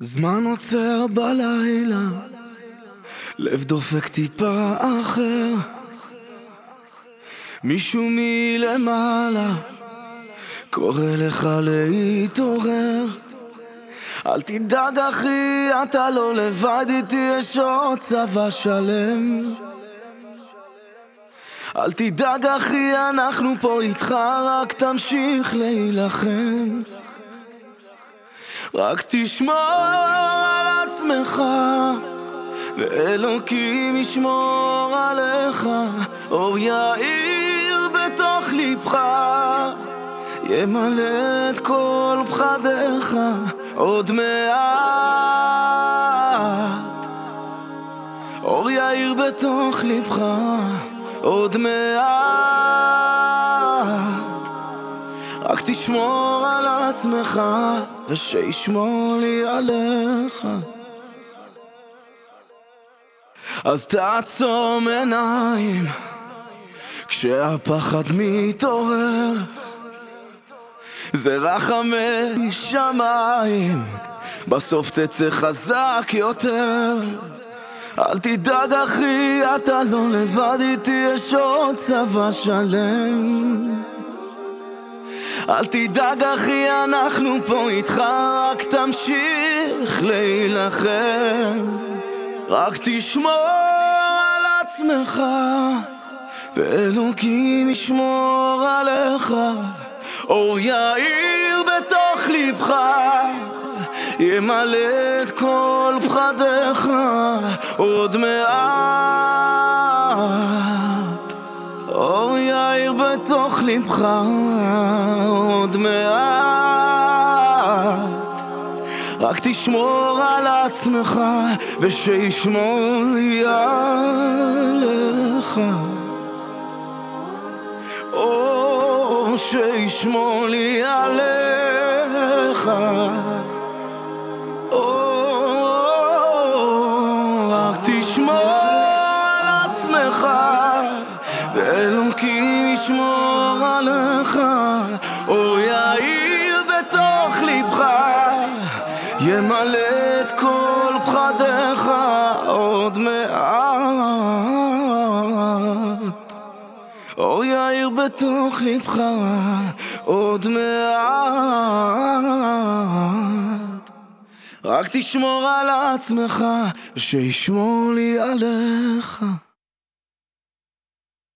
זמן עוצר בלילה, לב דופק טיפה אחר. מישהו מלמעלה קורא לך להתעורר. אל תדאג אחי, אתה לא לבד איתי, יש עוד צבא שלם אל תדאג אחי, אנחנו פה איתך, רק תמשיך להילחם. רק תשמור על עצמך ואלוקים ישמור עליך. אור יאיר בתוך ליבך ימלא את כל פחדיך עוד מעט. אור יאיר בתוך ליבך עוד מעט רק תשמור על עצמך, ושישמור לי עליך. אז תעצום עיניים, כשהפחד מתעורר. זה רחמי שמיים, בסוף תצא חזק יותר. אל תדאג אחי, אתה לא לבד איתי, יש עוד צבא שלם. אל תדאג אחי, אנחנו פה איתך, רק תמשיך להילחם. רק תשמור על עצמך, ואלוקים ישמור עליך. אור יאיר בתוך ליבך, ימלא את כל פחדיך עוד מעט. אור יאיר בתוך ליבך עוד מעט. רק תשמור על עצמך ושישמור לי עליך. או שישמור לי עליך תשמור על עצמך ואלוקים ישמור עליך. אור יאיר בתוך ליבך ימלא את כל פחדיך עוד מעט. אור יאיר בתוך ליבך עוד מעט רק תשמור על עצמך שישמור לי עליך